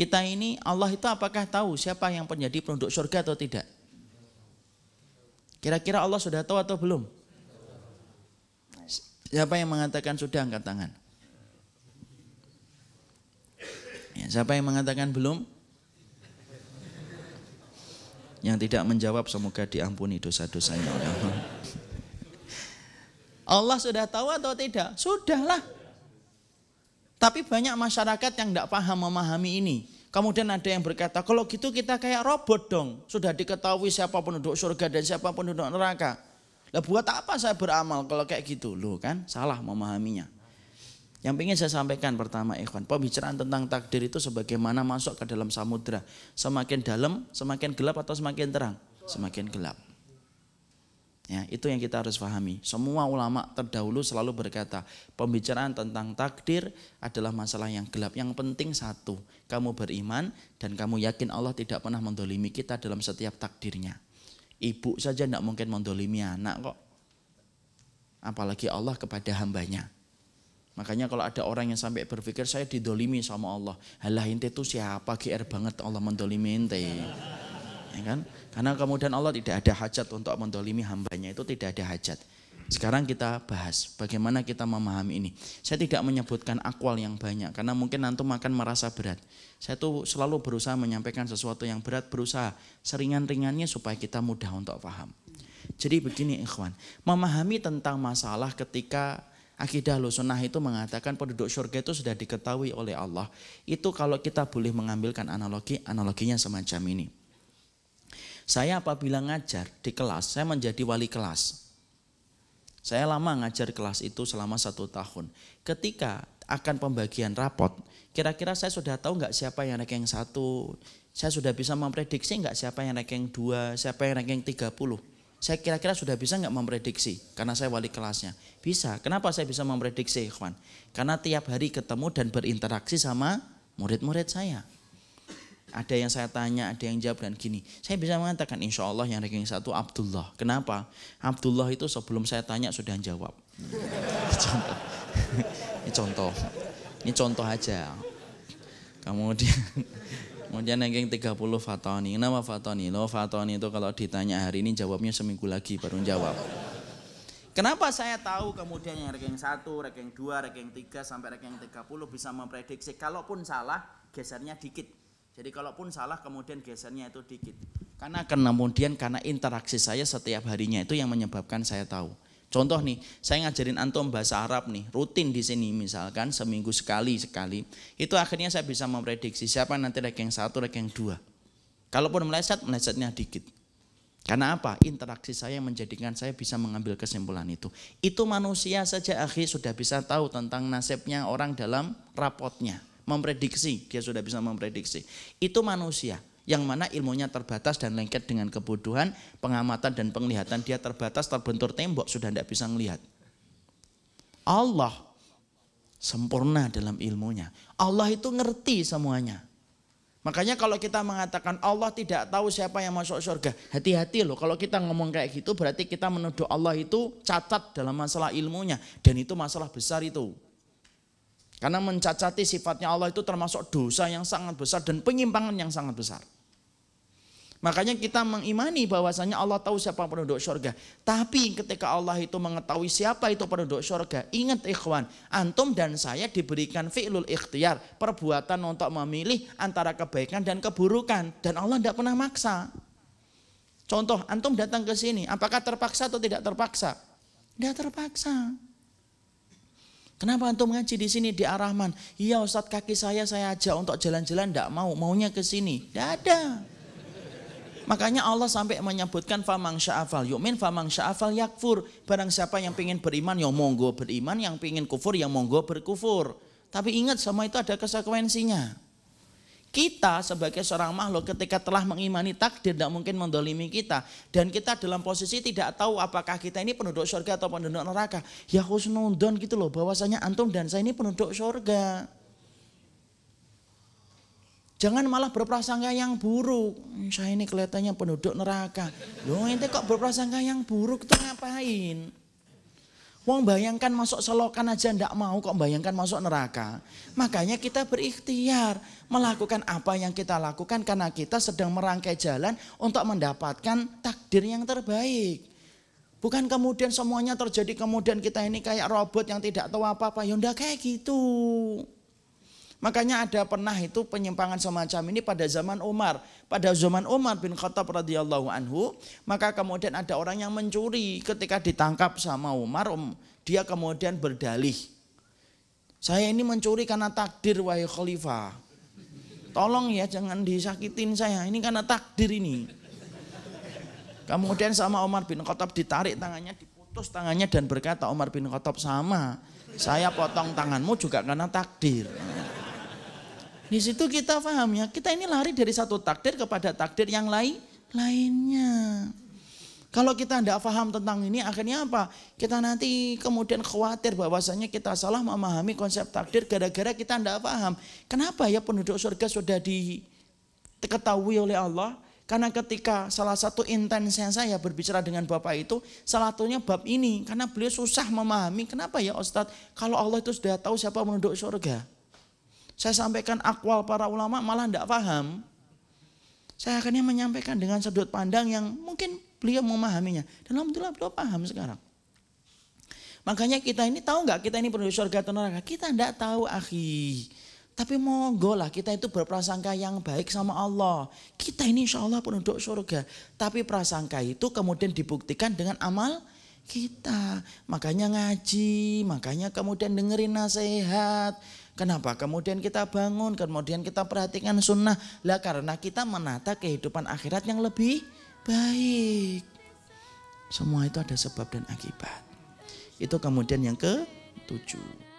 Kita ini Allah itu apakah tahu siapa yang menjadi penduduk surga atau tidak? Kira-kira Allah sudah tahu atau belum? Siapa yang mengatakan sudah angkat tangan? Ya, siapa yang mengatakan belum? Yang tidak menjawab semoga diampuni dosa-dosanya. Allah sudah tahu atau tidak? Sudahlah. Tapi banyak masyarakat yang tidak paham memahami ini. Kemudian ada yang berkata, kalau gitu kita kayak robot dong. Sudah diketahui siapa penduduk surga dan siapa penduduk neraka. Lah buat apa saya beramal kalau kayak gitu? Loh kan salah memahaminya. Yang ingin saya sampaikan pertama ikhwan, pembicaraan tentang takdir itu sebagaimana masuk ke dalam samudra. Semakin dalam, semakin gelap atau semakin terang? Semakin gelap. Ya, itu yang kita harus pahami. Semua ulama terdahulu selalu berkata, pembicaraan tentang takdir adalah masalah yang gelap. Yang penting satu, kamu beriman dan kamu yakin Allah tidak pernah mendolimi kita dalam setiap takdirnya. Ibu saja tidak mungkin mendolimi anak kok. Apalagi Allah kepada hambanya. Makanya kalau ada orang yang sampai berpikir saya didolimi sama Allah. Halah ente itu siapa GR banget Allah mendolimi ente. Ya kan? Karena kemudian Allah tidak ada hajat untuk mendolimi hambanya itu tidak ada hajat. Sekarang kita bahas bagaimana kita memahami ini. Saya tidak menyebutkan akwal yang banyak karena mungkin nanti makan merasa berat. Saya tuh selalu berusaha menyampaikan sesuatu yang berat, berusaha seringan-ringannya supaya kita mudah untuk paham. Jadi begini ikhwan, memahami tentang masalah ketika Akidah sunnah itu mengatakan penduduk surga itu sudah diketahui oleh Allah. Itu kalau kita boleh mengambilkan analogi, analoginya semacam ini. Saya apabila ngajar di kelas, saya menjadi wali kelas. Saya lama ngajar kelas itu selama satu tahun. Ketika akan pembagian rapot, kira-kira saya sudah tahu nggak siapa yang ranking satu, saya sudah bisa memprediksi nggak siapa yang ranking dua, siapa yang ranking tiga puluh saya kira-kira sudah bisa nggak memprediksi karena saya wali kelasnya. Bisa. Kenapa saya bisa memprediksi, Ikhwan? Karena tiap hari ketemu dan berinteraksi sama murid-murid saya. Ada yang saya tanya, ada yang jawab dan gini. Saya bisa mengatakan insya Allah yang ranking satu Abdullah. Kenapa? Abdullah itu sebelum saya tanya sudah jawab. Ini contoh. Ini contoh aja. Kemudian Kemudian ranking 30 Fatoni. Kenapa Fatoni? Lo Fatoni itu kalau ditanya hari ini jawabnya seminggu lagi baru jawab. Kenapa saya tahu kemudian yang ranking 1, ranking 2, ranking 3 sampai ranking 30 bisa memprediksi kalaupun salah gesernya dikit. Jadi kalaupun salah kemudian gesernya itu dikit. Karena kemudian karena interaksi saya setiap harinya itu yang menyebabkan saya tahu. Contoh nih, saya ngajarin antum bahasa Arab nih, rutin di sini misalkan seminggu sekali sekali. Itu akhirnya saya bisa memprediksi siapa nanti ranking satu, ranking dua. Kalaupun meleset, melesetnya dikit. Karena apa? Interaksi saya menjadikan saya bisa mengambil kesimpulan itu. Itu manusia saja akhir sudah bisa tahu tentang nasibnya orang dalam rapotnya. Memprediksi, dia sudah bisa memprediksi. Itu manusia yang mana ilmunya terbatas dan lengket dengan kebodohan, pengamatan dan penglihatan dia terbatas, terbentur tembok, sudah tidak bisa melihat. Allah sempurna dalam ilmunya. Allah itu ngerti semuanya. Makanya kalau kita mengatakan Allah tidak tahu siapa yang masuk surga, hati-hati loh. Kalau kita ngomong kayak gitu berarti kita menuduh Allah itu cacat dalam masalah ilmunya. Dan itu masalah besar itu. Karena mencacati sifatnya Allah itu termasuk dosa yang sangat besar dan penyimpangan yang sangat besar. Makanya kita mengimani bahwasanya Allah tahu siapa penduduk surga. Tapi ketika Allah itu mengetahui siapa itu penduduk surga, ingat ikhwan, antum dan saya diberikan fi'lul ikhtiar, perbuatan untuk memilih antara kebaikan dan keburukan dan Allah tidak pernah maksa. Contoh, antum datang ke sini, apakah terpaksa atau tidak terpaksa? Tidak terpaksa. Kenapa antum ngaji di sini di Ar-Rahman? Iya Ustadz kaki saya saya ajak untuk jalan-jalan tidak mau, maunya ke sini. Tidak ada. Makanya Allah sampai menyebutkan famang sya'afal yu'min, famang sya'afal yakfur. Barang siapa yang ingin beriman, ya monggo beriman. Yang ingin kufur, ya monggo berkufur. Tapi ingat semua itu ada konsekuensinya. Kita sebagai seorang makhluk ketika telah mengimani takdir tidak mungkin mendolimi kita. Dan kita dalam posisi tidak tahu apakah kita ini penduduk surga atau penduduk neraka. Ya husnudon gitu loh bahwasanya antum dan saya ini penduduk surga. Jangan malah berprasangka yang buruk. Saya ini kelihatannya penduduk neraka. Loh ente kok berprasangka yang buruk itu ngapain? Wong bayangkan masuk selokan aja ndak mau kok bayangkan masuk neraka. Makanya kita berikhtiar melakukan apa yang kita lakukan karena kita sedang merangkai jalan untuk mendapatkan takdir yang terbaik. Bukan kemudian semuanya terjadi kemudian kita ini kayak robot yang tidak tahu apa-apa. Ya ndak kayak gitu. Makanya ada pernah itu penyimpangan semacam ini pada zaman Umar. Pada zaman Umar bin Khattab radhiyallahu anhu, maka kemudian ada orang yang mencuri ketika ditangkap sama Umar, um, dia kemudian berdalih. Saya ini mencuri karena takdir wahai khalifah. Tolong ya jangan disakitin saya, ini karena takdir ini. Kemudian sama Umar bin Khattab ditarik tangannya, diputus tangannya dan berkata Umar bin Khattab sama, saya potong tanganmu juga karena takdir. Di situ kita paham ya, kita ini lari dari satu takdir kepada takdir yang lain lainnya. Kalau kita tidak paham tentang ini akhirnya apa? Kita nanti kemudian khawatir bahwasanya kita salah memahami konsep takdir gara-gara kita tidak paham. Kenapa ya penduduk surga sudah diketahui oleh Allah? Karena ketika salah satu intensnya saya berbicara dengan Bapak itu, salah satunya bab ini. Karena beliau susah memahami, kenapa ya Ustadz, kalau Allah itu sudah tahu siapa penduduk surga. Saya sampaikan akwal para ulama malah tidak paham. Saya akhirnya menyampaikan dengan sudut pandang yang mungkin beliau memahaminya. Dan Alhamdulillah beliau paham sekarang. Makanya kita ini tahu nggak kita ini penduduk surga atau neraka? Kita tidak tahu akhi. Tapi monggo lah kita itu berprasangka yang baik sama Allah. Kita ini insya Allah penduduk surga. Tapi prasangka itu kemudian dibuktikan dengan amal kita. Makanya ngaji, makanya kemudian dengerin nasihat. Kenapa? Kemudian kita bangun, kemudian kita perhatikan sunnah. Lah karena kita menata kehidupan akhirat yang lebih baik. Semua itu ada sebab dan akibat. Itu kemudian yang ke tujuh.